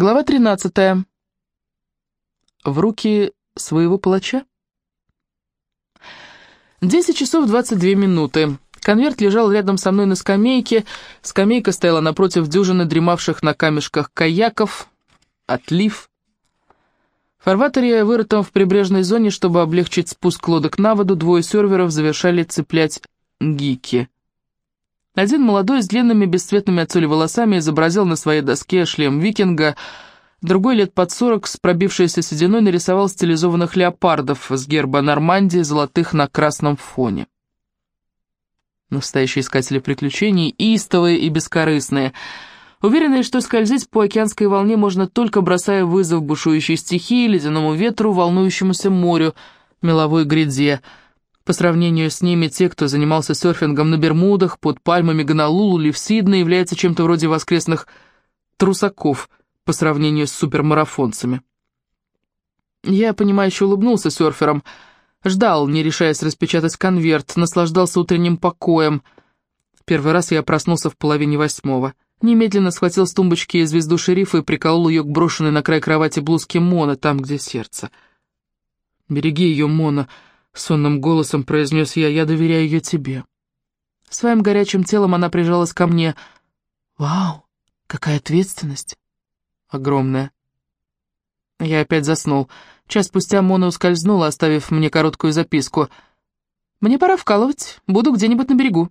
Глава 13. В руки своего палача? 10 часов 22 минуты. Конверт лежал рядом со мной на скамейке. Скамейка стояла напротив дюжины дремавших на камешках каяков. Отлив. В фарватере, вырытом в прибрежной зоне, чтобы облегчить спуск лодок на воду, двое серверов завершали цеплять гики. Один молодой с длинными бесцветными от соли волосами изобразил на своей доске шлем викинга, другой лет под сорок с пробившейся сединой нарисовал стилизованных леопардов с герба Нормандии, золотых на красном фоне. Настоящие искатели приключений, истовые и бескорыстные, уверенные, что скользить по океанской волне можно только бросая вызов бушующей стихии, ледяному ветру, волнующемуся морю, меловой гряде — по сравнению с ними, те, кто занимался серфингом на Бермудах, под пальмами Гонолулу или в Сидне, являются чем-то вроде воскресных трусаков по сравнению с супермарафонцами. Я, понимающе улыбнулся серфером, ждал, не решаясь распечатать конверт, наслаждался утренним покоем. Первый раз я проснулся в половине восьмого. Немедленно схватил с тумбочки звезду шерифа и приколол ее к брошенной на край кровати блузке Мона, там, где сердце. «Береги ее, Мона», — сонным голосом произнес я, — «я доверяю ее тебе». Своим горячим телом она прижалась ко мне. «Вау, какая ответственность!» «Огромная». Я опять заснул. Час спустя Мона ускользнула, оставив мне короткую записку. «Мне пора вкалывать, буду где-нибудь на берегу».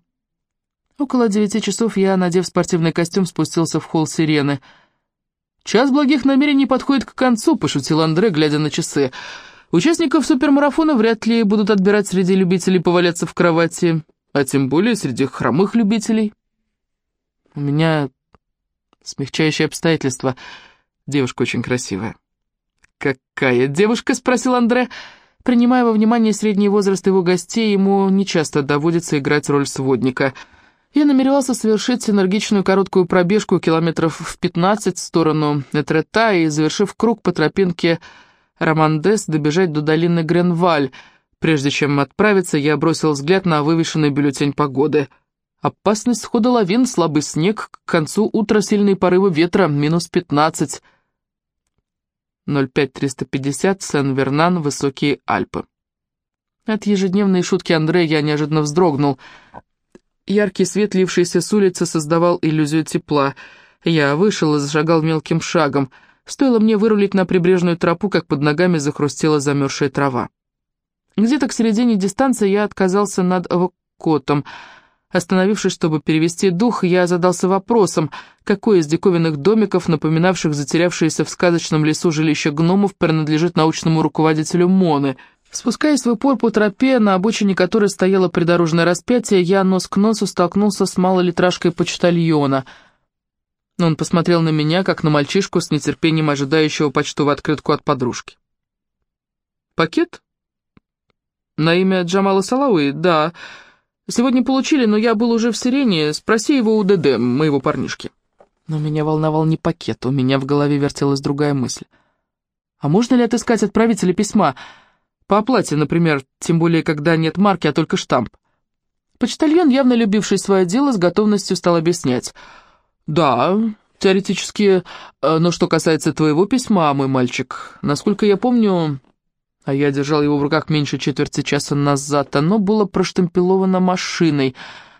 Около девяти часов я, надев спортивный костюм, спустился в холл сирены. «Час благих намерений подходит к концу», — пошутил Андре, глядя на часы. Участников супермарафона вряд ли будут отбирать среди любителей поваляться в кровати, а тем более среди хромых любителей. У меня смягчающее обстоятельство. Девушка очень красивая. «Какая девушка?» — спросил Андре. Принимая во внимание средний возраст его гостей, ему нечасто доводится играть роль сводника. Я намеревался совершить энергичную короткую пробежку километров в 15 в сторону Этрета и, завершив круг по тропинке Романдес добежать до долины Гренваль. Прежде чем отправиться, я бросил взгляд на вывешенный бюллетень погоды. Опасность схода лавин, слабый снег, к концу утра сильные порывы ветра, минус 15. 05350, Сен-Вернан, Высокие Альпы. От ежедневной шутки Андрея я неожиданно вздрогнул. Яркий свет, лившийся с улицы, создавал иллюзию тепла. Я вышел и зашагал мелким шагом — Стоило мне вырулить на прибрежную тропу, как под ногами захрустела замерзшая трава. Где-то к середине дистанции я отказался над Авокотом. Остановившись, чтобы перевести дух, я задался вопросом, какой из диковинных домиков, напоминавших затерявшиеся в сказочном лесу жилище гномов, принадлежит научному руководителю Моны. Спускаясь в упор по тропе, на обочине которой стояло придорожное распятие, я нос к носу столкнулся с малолитражкой почтальона — но он посмотрел на меня, как на мальчишку с нетерпением ожидающего почтовую открытку от подружки. «Пакет?» «На имя Джамала Салауи? Да. Сегодня получили, но я был уже в Сирене. Спроси его у ДД, моего парнишки». Но меня волновал не пакет, у меня в голове вертелась другая мысль. «А можно ли отыскать отправителя письма? По оплате, например, тем более, когда нет марки, а только штамп». Почтальон, явно любивший свое дело, с готовностью стал объяснять – «Да, теоретически, э, но что касается твоего письма, мой мальчик, насколько я помню, а я держал его в руках меньше четверти часа назад, оно было проштампиловано машиной.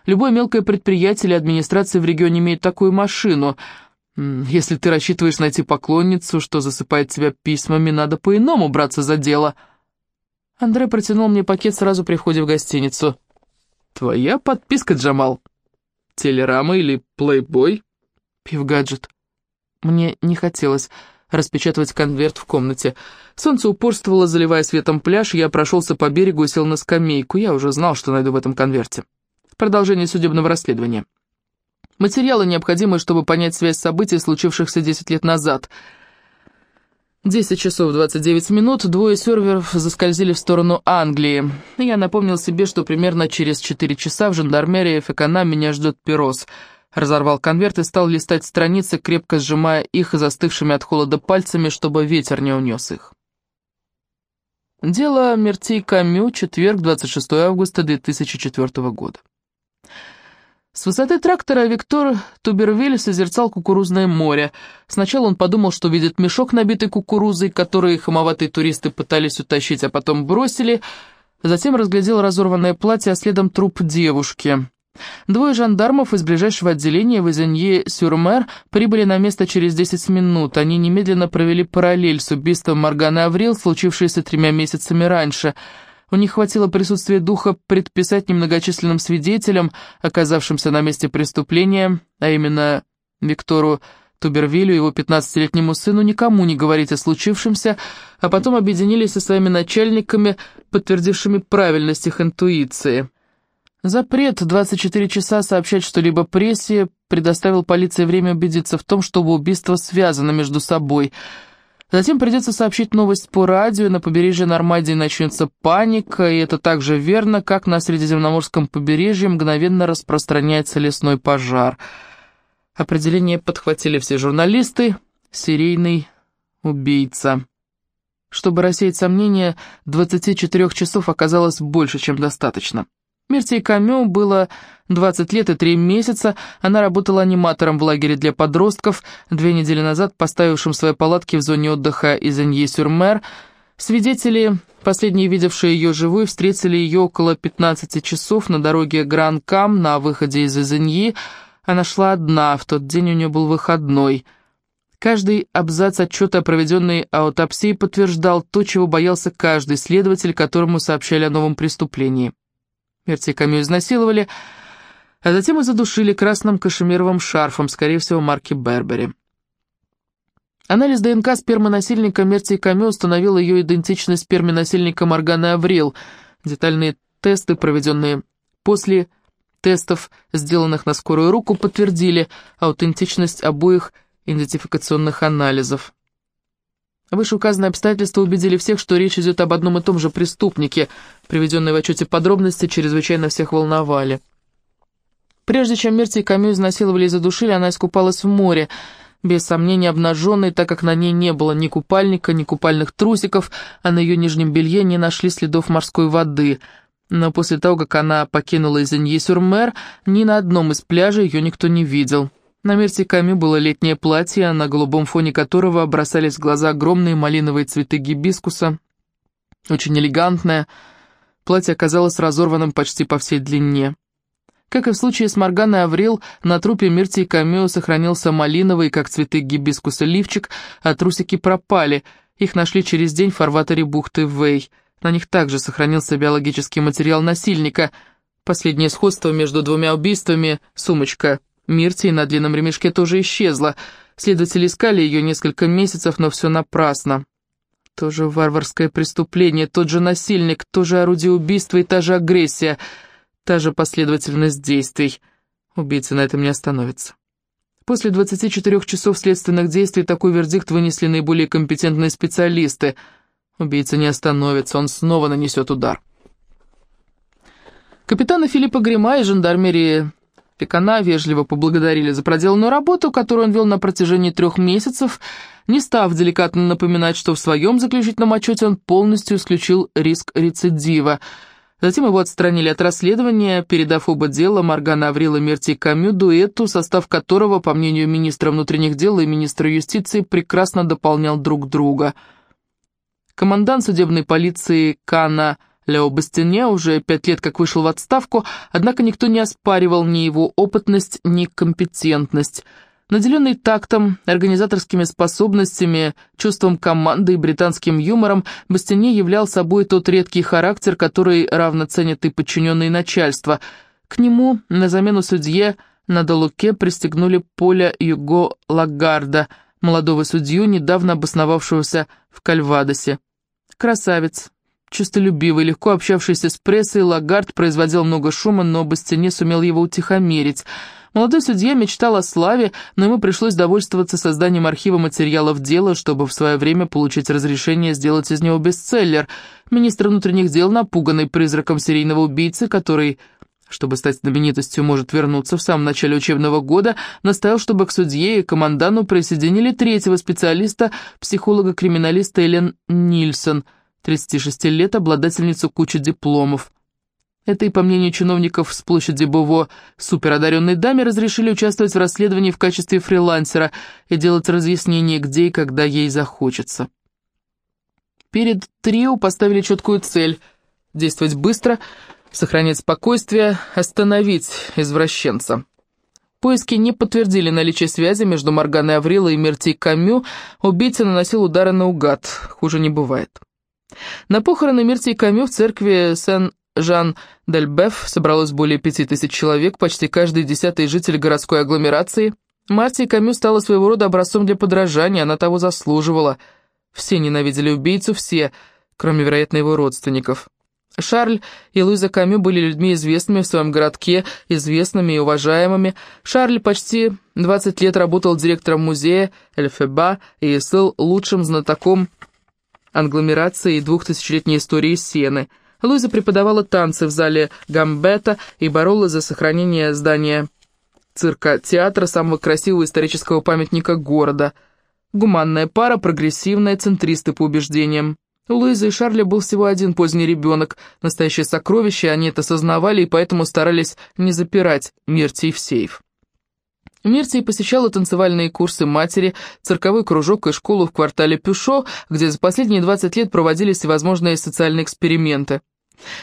Любое мелкое предприятие или администрация в регионе имеет такую машину. Если ты рассчитываешь найти поклонницу, что засыпает тебя письмами, надо по-иному браться за дело». Андрей протянул мне пакет сразу при входе в гостиницу. «Твоя подписка, Джамал. Телерама или плейбой?» Пивгаджет. Мне не хотелось распечатывать конверт в комнате. Солнце упорствовало, заливая светом пляж, я прошелся по берегу и сел на скамейку. Я уже знал, что найду в этом конверте. Продолжение судебного расследования. Материалы, необходимые, чтобы понять связь событий, случившихся 10 лет назад. 10 часов 29 минут, двое серверов заскользили в сторону Англии. Я напомнил себе, что примерно через 4 часа в жандармерии Фекана меня ждет пирос — разорвал конверт и стал листать страницы, крепко сжимая их застывшими от холода пальцами, чтобы ветер не унес их. Дело Мертей Камю, четверг, 26 августа 2004 года. С высоты трактора Виктор Тубервиль созерцал кукурузное море. Сначала он подумал, что видит мешок, набитый кукурузой, который хамоватые туристы пытались утащить, а потом бросили. Затем разглядел разорванное платье, а следом труп девушки. Двое жандармов из ближайшего отделения в Изенье-Сюрмер прибыли на место через 10 минут. Они немедленно провели параллель с убийством Морганы Аврил, случившееся тремя месяцами раньше. У них хватило присутствия духа предписать немногочисленным свидетелям, оказавшимся на месте преступления, а именно Виктору Тубервилю его 15-летнему сыну, никому не говорить о случившемся, а потом объединились со своими начальниками, подтвердившими правильность их интуиции. Запрет 24 часа сообщать что-либо прессе предоставил полиции время убедиться в том, что убийства связаны между собой. Затем придется сообщить новость по радио, на побережье Нормандии начнется паника, и это так же верно, как на Средиземноморском побережье мгновенно распространяется лесной пожар. Определение подхватили все журналисты, серийный убийца. Чтобы рассеять сомнения, 24 часов оказалось больше, чем достаточно. Мирте Камю было 20 лет и 3 месяца, она работала аниматором в лагере для подростков, две недели назад поставившим свои палатки в зоне отдыха Изенье-Сюрмер. Свидетели, последние видевшие ее живой, встретили ее около 15 часов на дороге Гран-Кам на выходе из Изеньи. Она шла одна, в тот день у нее был выходной. Каждый абзац отчета о проведенной аутопсии подтверждал то, чего боялся каждый следователь, которому сообщали о новом преступлении. Мерти Камю изнасиловали, а затем и задушили красным кашемировым шарфом, скорее всего, марки Бербери. Анализ ДНК спермы насильника Мерти Камю установил ее идентичность сперме насильника Морганы Аврил. Детальные тесты, проведенные после тестов, сделанных на скорую руку, подтвердили аутентичность обоих идентификационных анализов. Вышеуказанные обстоятельства убедили всех, что речь идет об одном и том же преступнике. Приведенные в отчете подробности чрезвычайно всех волновали. Прежде чем Мерти и Камю изнасиловали и задушили, она искупалась в море, без сомнения обнаженной, так как на ней не было ни купальника, ни купальных трусиков, а на ее нижнем белье не нашли следов морской воды. Но после того, как она покинула Изенье-Сюрмер, ни на одном из пляжей ее никто не видел. На Мерти Камю было летнее платье, на голубом фоне которого бросались в глаза огромные малиновые цветы гибискуса. Очень элегантное. Платье оказалось разорванным почти по всей длине. Как и в случае с Морганой Аврил, на трупе Мерти Камю сохранился малиновый, как цветы гибискуса, лифчик, а трусики пропали. Их нашли через день в фарватере бухты Вэй. На них также сохранился биологический материал насильника. Последнее сходство между двумя убийствами — сумочка Мирти на длинном ремешке тоже исчезла. Следователи искали ее несколько месяцев, но все напрасно. Тоже варварское преступление, тот же насильник, то же орудие убийства и та же агрессия, та же последовательность действий. Убийца на этом не остановится. После 24 часов следственных действий такой вердикт вынесли наиболее компетентные специалисты. Убийца не остановится, он снова нанесет удар. Капитана Филиппа Грима и жандармерии Пекана вежливо поблагодарили за проделанную работу, которую он вел на протяжении трех месяцев, не став деликатно напоминать, что в своем заключительном отчете он полностью исключил риск рецидива. Затем его отстранили от расследования, передав оба дела Маргана Аврила Мерти Камю дуэту, состав которого, по мнению министра внутренних дел и министра юстиции, прекрасно дополнял друг друга. Командант судебной полиции Кана Лео Бастине уже пять лет как вышел в отставку, однако никто не оспаривал ни его опытность, ни компетентность. Наделенный тактом, организаторскими способностями, чувством команды и британским юмором, Бастине являл собой тот редкий характер, который равно ценят и подчиненные начальства. К нему на замену судье на Долуке пристегнули Поля Юго Лагарда, молодого судью, недавно обосновавшегося в Кальвадосе. Красавец, Чистолюбивый, легко общавшийся с прессой, Лагард производил много шума, но Бастине сумел его утихомирить. Молодой судья мечтал о славе, но ему пришлось довольствоваться созданием архива материалов дела, чтобы в свое время получить разрешение сделать из него бестселлер. Министр внутренних дел, напуганный призраком серийного убийцы, который чтобы стать знаменитостью, может вернуться в самом начале учебного года, настоял, чтобы к судье и командану присоединили третьего специалиста, психолога-криминалиста Элен Нильсон – 36 лет, обладательницу кучи дипломов. Этой, по мнению чиновников с площади Бово, суперодаренной даме разрешили участвовать в расследовании в качестве фрилансера и делать разъяснения, где и когда ей захочется. Перед трио поставили четкую цель – действовать быстро, сохранять спокойствие, остановить извращенца. Поиски не подтвердили наличие связи между Морганой Аврилой и Мерти Камю, убийца наносил удары наугад, хуже не бывает. На похороны Мерти Камю в церкви Сен Жан Дельбеф собралось более пяти тысяч человек, почти каждый десятый житель городской агломерации. Марти Камю стала своего рода образцом для подражания, она того заслуживала. Все ненавидели убийцу, все, кроме, вероятно, его родственников. Шарль и Луиза Камю были людьми известными в своем городке, известными и уважаемыми. Шарль почти 20 лет работал директором музея Эльфеба и стал лучшим знатоком англомерации и двухтысячелетней истории Сены – Луиза преподавала танцы в зале Гамбета и боролась за сохранение здания цирка-театра, самого красивого исторического памятника города. Гуманная пара, прогрессивная, центристы по убеждениям. У Луизы и Шарля был всего один поздний ребенок, настоящее сокровище, они это осознавали и поэтому старались не запирать Миртий в сейф. Миртий посещала танцевальные курсы матери, цирковой кружок и школу в квартале Пюшо, где за последние 20 лет проводились всевозможные социальные эксперименты.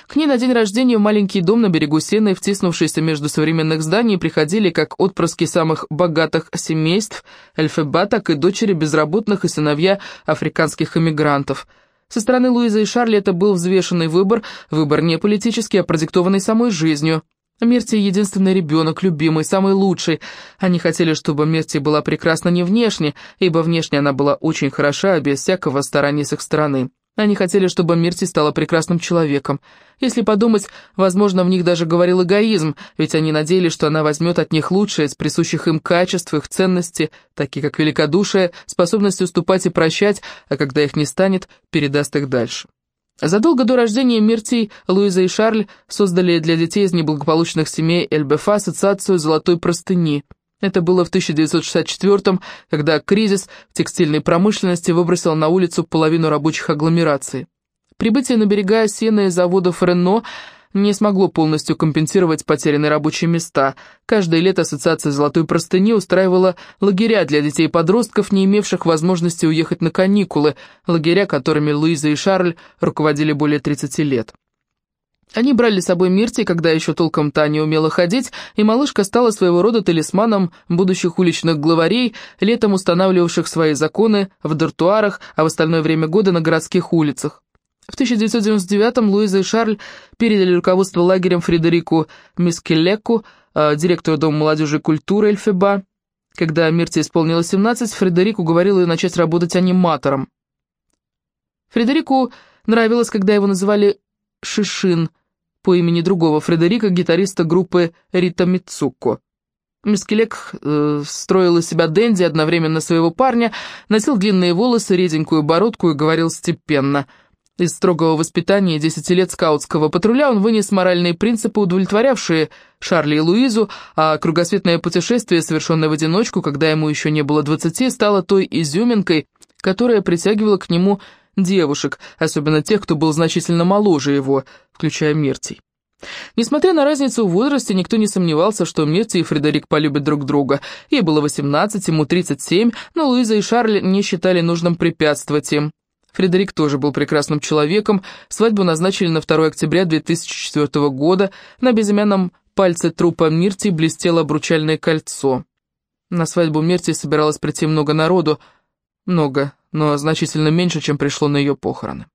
К ней на день рождения в маленький дом на берегу Сены, втиснувшийся между современных зданий, приходили как отпрыски самых богатых семейств Эльфеба, так и дочери безработных и сыновья африканских эмигрантов. Со стороны Луизы и Шарли это был взвешенный выбор, выбор не политический, а продиктованный самой жизнью. Мерти единственный ребенок, любимый, самый лучший. Они хотели, чтобы Мерти была прекрасна не внешне, ибо внешне она была очень хороша, без всякого старания с их стороны. Они хотели, чтобы Мирти стала прекрасным человеком. Если подумать, возможно, в них даже говорил эгоизм, ведь они надеялись, что она возьмет от них лучшее из присущих им качеств, их ценности, такие как великодушие, способность уступать и прощать, а когда их не станет, передаст их дальше. Задолго до рождения Мирти, Луиза и Шарль создали для детей из неблагополучных семей ЛБФ ассоциацию «Золотой простыни». Это было в 1964 когда кризис в текстильной промышленности выбросил на улицу половину рабочих агломераций. Прибытие на берега сены заводов Рено не смогло полностью компенсировать потерянные рабочие места. Каждое лето Ассоциация «Золотой простыни» устраивала лагеря для детей и подростков, не имевших возможности уехать на каникулы, лагеря, которыми Луиза и Шарль руководили более 30 лет. Они брали с собой Мирти, когда еще толком та не умела ходить, и малышка стала своего рода талисманом будущих уличных главарей, летом устанавливавших свои законы в дартуарах, а в остальное время года на городских улицах. В 1999-м Луиза и Шарль передали руководство лагерем Фредерику Мискелеку, э, директору Дома молодежи и культуры Эльфеба. Когда Мирте исполнилось 17, Фредерик уговорил ее начать работать аниматором. Фредерику нравилось, когда его называли Шишин, по имени другого Фредерика, гитариста группы Рита Мицуко. Мискелек э, строил из себя Дэнди одновременно своего парня, носил длинные волосы, реденькую бородку и говорил степенно – из строгого воспитания и десяти лет скаутского патруля он вынес моральные принципы, удовлетворявшие Шарли и Луизу, а кругосветное путешествие, совершенное в одиночку, когда ему еще не было двадцати, стало той изюминкой, которая притягивала к нему девушек, особенно тех, кто был значительно моложе его, включая Миртий. Несмотря на разницу в возрасте, никто не сомневался, что Мирти и Фредерик полюбят друг друга. Ей было 18, ему 37, но Луиза и Шарль не считали нужным препятствовать им. Фредерик тоже был прекрасным человеком. Свадьбу назначили на 2 октября 2004 года. На безымянном пальце трупа Мирти блестело обручальное кольцо. На свадьбу Мирти собиралось прийти много народу. Много, но значительно меньше, чем пришло на ее похороны.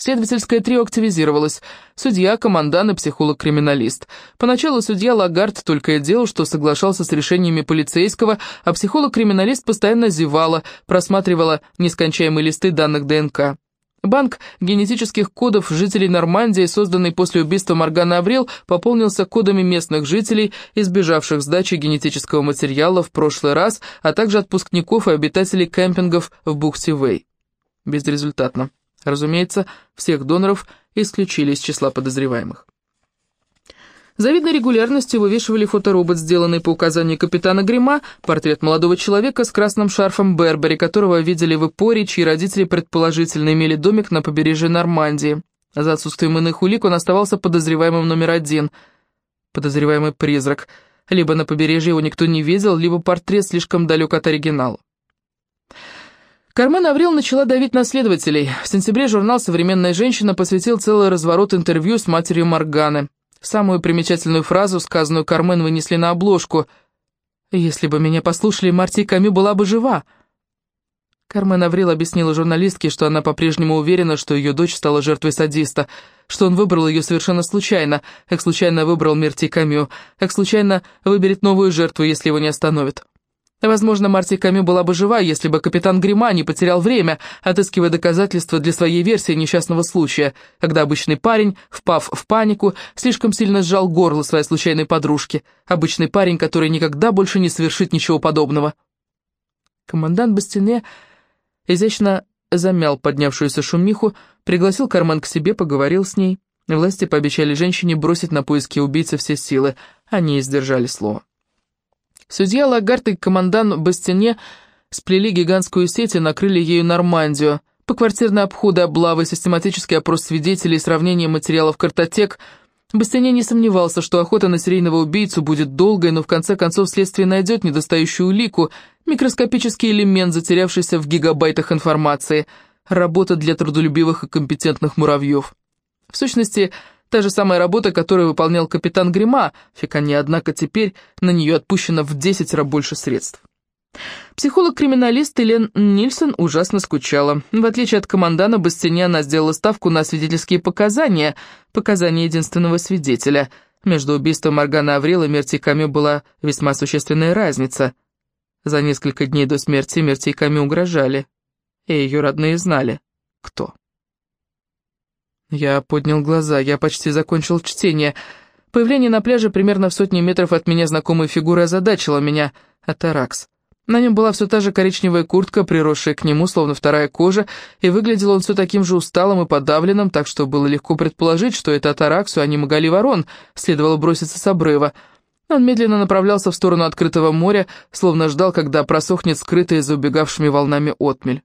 Следовательское трио активизировалось. Судья, командан и психолог-криминалист. Поначалу судья Лагард только и делал, что соглашался с решениями полицейского, а психолог-криминалист постоянно зевала, просматривала нескончаемые листы данных ДНК. Банк генетических кодов жителей Нормандии, созданный после убийства Моргана Аврил, пополнился кодами местных жителей, избежавших сдачи генетического материала в прошлый раз, а также отпускников и обитателей кемпингов в бухте Вэй. Безрезультатно. Разумеется, всех доноров исключили из числа подозреваемых. Завидной регулярностью вывешивали фоторобот, сделанный по указанию капитана Грима, портрет молодого человека с красным шарфом Бербери, которого видели в Ипоре, чьи родители предположительно имели домик на побережье Нормандии. За отсутствием иных улик он оставался подозреваемым номер один. Подозреваемый призрак. Либо на побережье его никто не видел, либо портрет слишком далек от оригинала. Кармен Аврил начала давить на следователей. В сентябре журнал «Современная женщина» посвятил целый разворот интервью с матерью Морганы. Самую примечательную фразу, сказанную Кармен, вынесли на обложку. «Если бы меня послушали, Марти Камю была бы жива». Кармен Аврил объяснила журналистке, что она по-прежнему уверена, что ее дочь стала жертвой садиста, что он выбрал ее совершенно случайно, как случайно выбрал Мерти Камю, как случайно выберет новую жертву, если его не остановят. Возможно, Марти Камю была бы жива, если бы капитан Грима не потерял время, отыскивая доказательства для своей версии несчастного случая, когда обычный парень, впав в панику, слишком сильно сжал горло своей случайной подружки, обычный парень, который никогда больше не совершит ничего подобного. Командант Бастине изящно замял поднявшуюся шумиху, пригласил Карман к себе, поговорил с ней. Власти пообещали женщине бросить на поиски убийцы все силы, они сдержали слово. Судья Лагард и командант Бастине сплели гигантскую сеть и накрыли ею Нормандию. По квартирной обходы, облавы, систематический опрос свидетелей, сравнение материалов картотек. Бастине не сомневался, что охота на серийного убийцу будет долгой, но в конце концов следствие найдет недостающую улику, микроскопический элемент, затерявшийся в гигабайтах информации. Работа для трудолюбивых и компетентных муравьев. В сущности, Та же самая работа, которую выполнял капитан Грима, Фикани, однако теперь на нее отпущено в десятеро больше средств. Психолог-криминалист Элен Нильсон ужасно скучала. В отличие от командана Бастине, она сделала ставку на свидетельские показания, показания единственного свидетеля. Между убийством Моргана Аврил и Мерти Камю была весьма существенная разница. За несколько дней до смерти Мерти Камю угрожали, и ее родные знали, кто. Я поднял глаза, я почти закончил чтение. Появление на пляже примерно в сотне метров от меня знакомой фигуры озадачило меня. Атаракс. На нем была все та же коричневая куртка, приросшая к нему, словно вторая кожа, и выглядел он все таким же усталым и подавленным, так что было легко предположить, что это Атараксу, а не Магали Ворон, следовало броситься с обрыва. Он медленно направлялся в сторону открытого моря, словно ждал, когда просохнет скрытая за убегавшими волнами отмель.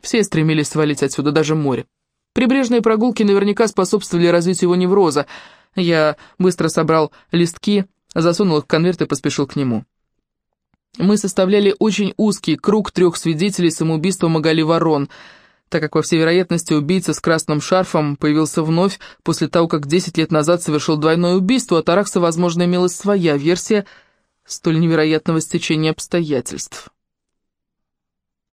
Все стремились свалить отсюда, даже море. Прибрежные прогулки наверняка способствовали развитию его невроза. Я быстро собрал листки, засунул их в конверт и поспешил к нему. Мы составляли очень узкий круг трех свидетелей самоубийства Магали Ворон, так как, во всей вероятности, убийца с красным шарфом появился вновь после того, как 10 лет назад совершил двойное убийство, а Таракса, возможно, имелась своя версия столь невероятного стечения обстоятельств.